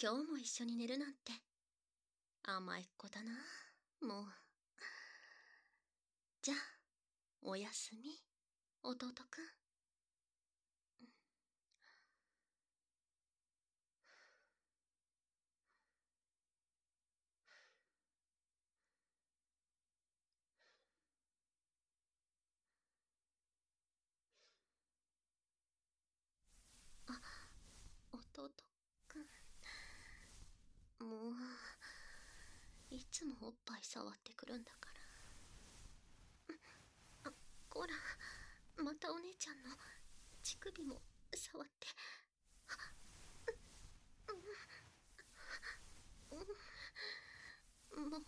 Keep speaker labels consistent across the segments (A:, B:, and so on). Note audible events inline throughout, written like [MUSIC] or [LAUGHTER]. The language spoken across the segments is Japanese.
A: 今日も一緒に寝るなんて。甘いっ子だな。もう。じゃあおやすみ。弟くんあ弟くんもういつもおっぱい触ってくるんだから。あこら。またお姉ちゃんの乳首も触って。もう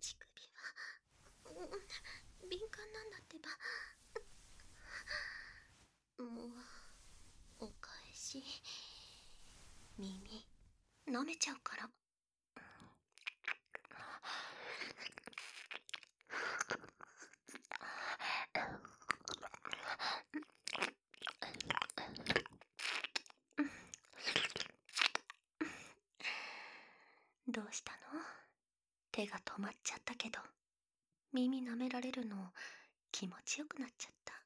A: 乳首は敏感なんだってば。もうお返し。耳。舐めちゃうから。どうしたの？手が止まっちゃったけど耳舐められるの気持ちよくなっちゃった。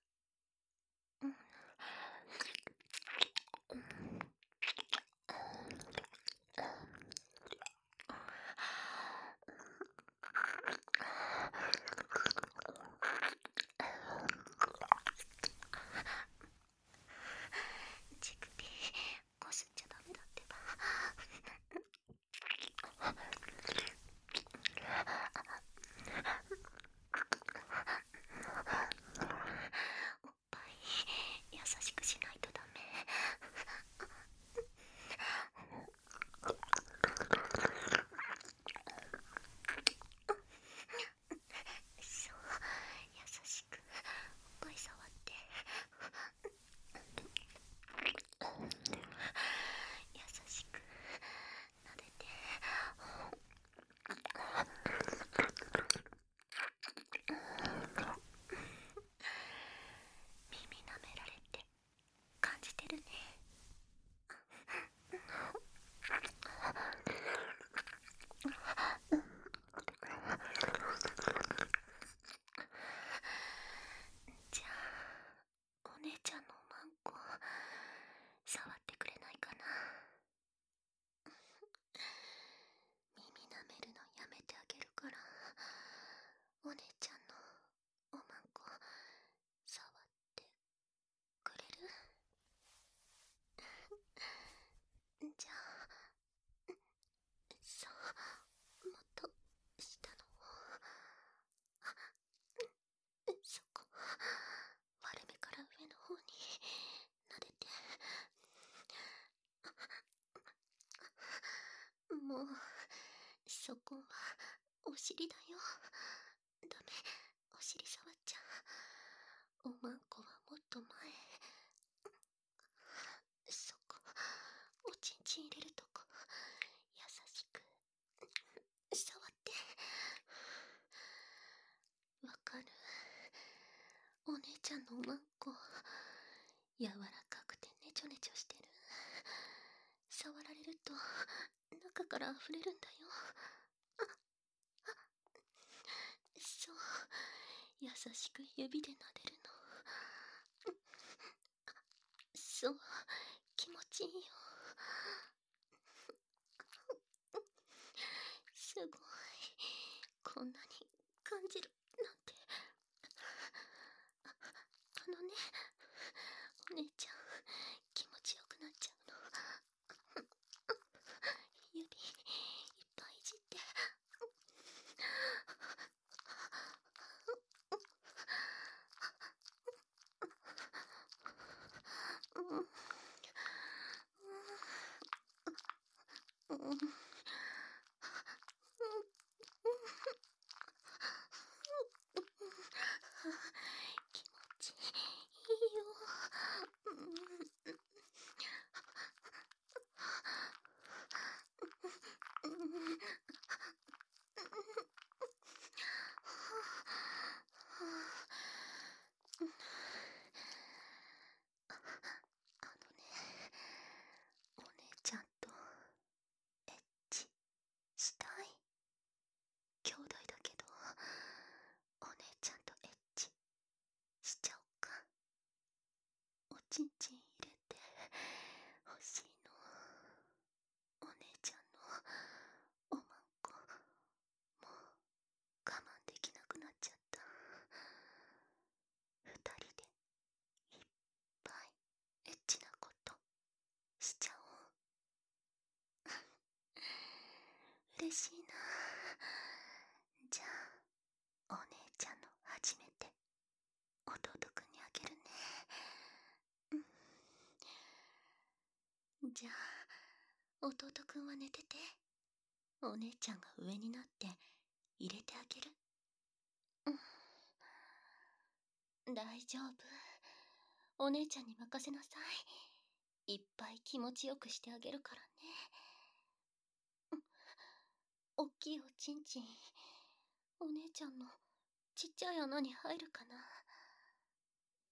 A: 溢れるんだよ。ああそう。優しく指で撫でるの。そう。気持ちいいよ。しいな。じゃあお姉ちゃんの初めて弟くんにあげるね。じゃあ弟くんは寝てて。お姉ちゃんが上になって入れてあげる。大丈夫。お姉ちゃんに任せなさい。いっぱい気持ちよくしてあげるからね。おっきいおちんちん。お姉ちゃんのちっちゃい穴に入るかな。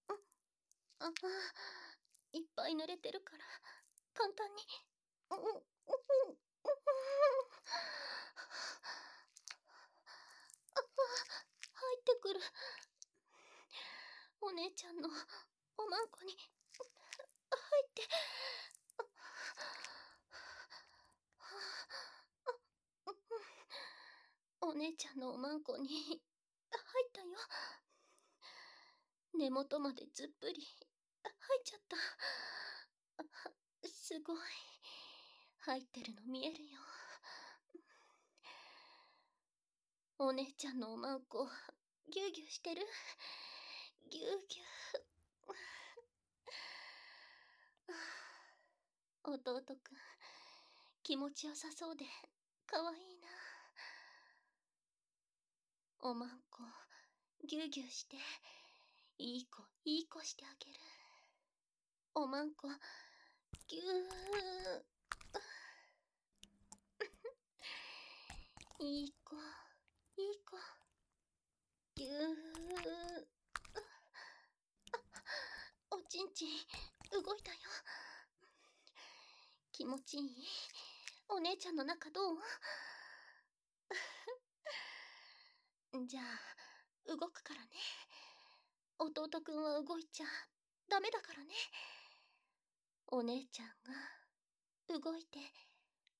A: ああいっぱい濡れてるから。簡単に。うんうんうん入ってくるお姉ちゃんのおまんこに入ってお姉ちゃんのおまんこに [LAUGHS] 入ったよ。根元までずっぷり。入っちゃった。すごい。入ってるの見えるよ。お姉ちゃんのおまんこぎゅうぎゅうしてる。ぎゅうぎゅう。弟くん気持ちよさそうでかわいいな。おまんこぎゅうぎゅうしていい子いい子してあげる。おまんこぎゅーいい子いい子ぎゅーおちんちん動いたよ。気持ちいい。お姉ちゃんの中どう？じゃあ動くからね。弟くんは動いちゃダメだからね。お姉ちゃんが動いて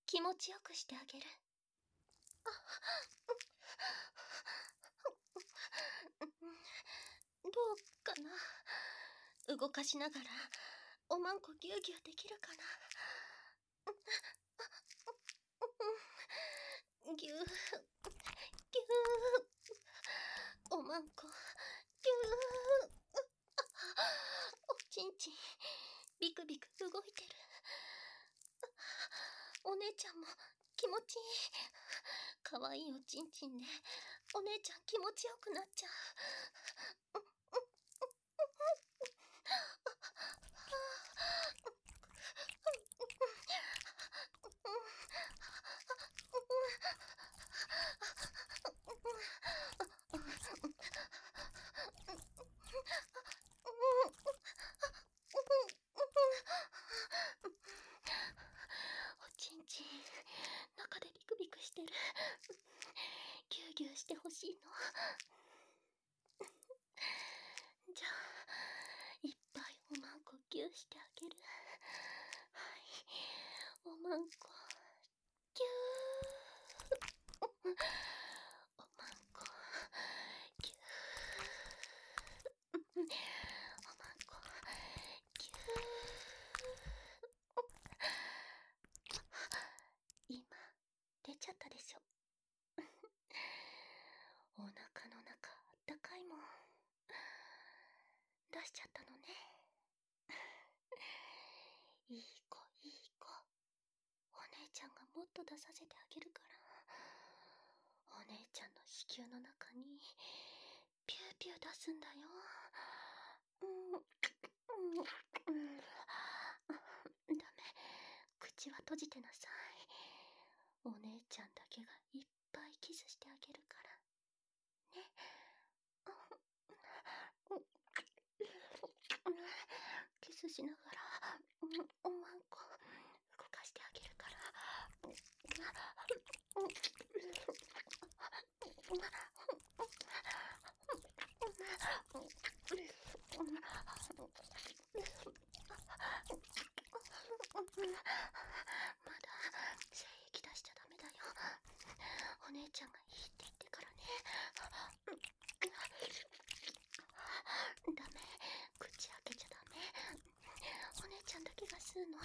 A: 気持ちよくしてあげる。どうかな。動かしながらおまんこぎゅうぎゅうできるかな。ぎゅうぎゅう。おまんこぎゅー。おちんちんビクビク動いてる。お姉ちゃんも気持ちいい。かわいいおちんちんでお姉ちゃん気持ちよくなっちゃうおちんちん中でビクビクしてるぎゅうぎゅうしてほしいのじゃあいっぱいおまんこぎゅうしてあげるはいおまんこぎゅー。おまんこぎゅー。おまんこぎゅー。今出ちゃったでしょお腹の中あったかいもん出しちゃったのねいい子いい子お姉ちゃんがもっと出させてあげるから。お姉ちゃんの子宮の中にピューピュー出すんだよ。うん。うん。うん。ダメ。口は閉じてなさい。お姉ちゃんだけがいっぱいキスしてあげるから。ね。キスしながらおまんこ動かしてあげるからまだ精液出しちゃダメだよ。お姉ちゃんがいいって言ってからね。ダメ口開けちゃダメお姉ちゃんだけが吸うの。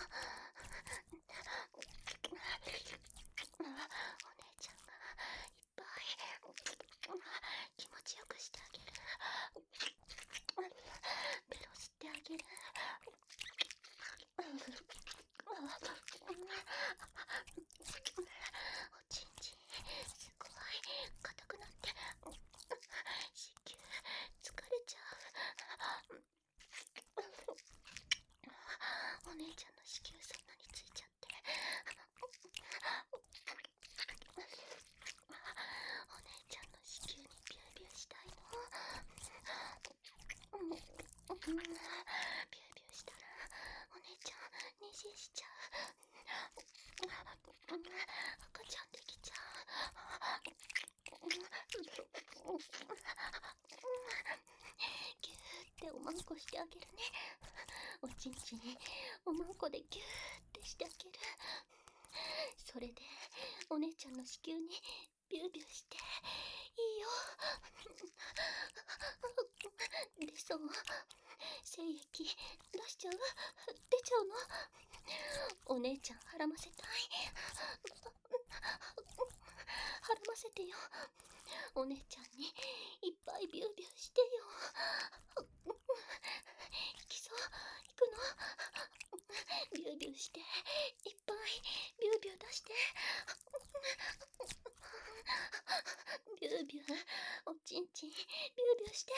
A: ビュービューしたらお姉ちゃん妊娠しちゃう赤ちゃんできちゃうギューっておまんこしてあげるねおちんちんおまんこでギューってしてあげるそれでお姉ちゃんの子宮にビュービューしていいよ。出そう。精液出しちゃう？出ちゃうの？お姉ちゃんはらませたい。はらませてよ。お姉ちゃんにいっぱいビュービューしてよ。行きそう？行くの？ビュービューしていっぱいビュービュー出してビュービューおちんちんビュービューして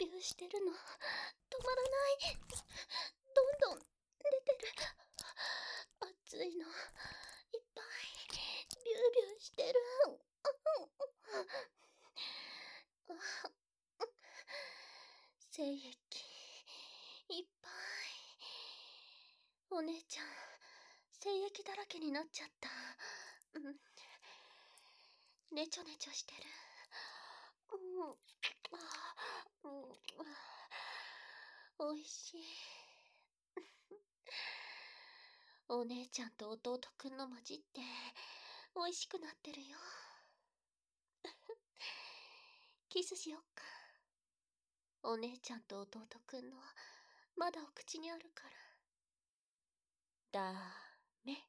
A: ビューしてるの。止まらない。どんどん出てる。熱いの。いっぱいビュービューしてる。精液いっ。ぱいお姉ちゃん精液だらけになっ。ちゃっ。たうんねちょねちょしてるうんあうんおいしい。[LAUGHS] お姉ちゃんと弟くんの混じって美味しくなってるよ。[LAUGHS] キスしよっか。お姉ちゃんと弟くんのまだお口にあるから。だめ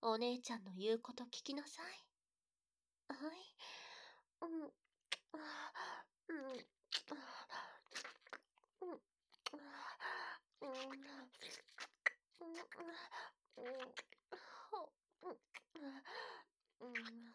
A: お姉ちゃんの言うこと聞きなさい。はい。うん。あうん。嗯，嗯嗯嗯，好，嗯嗯。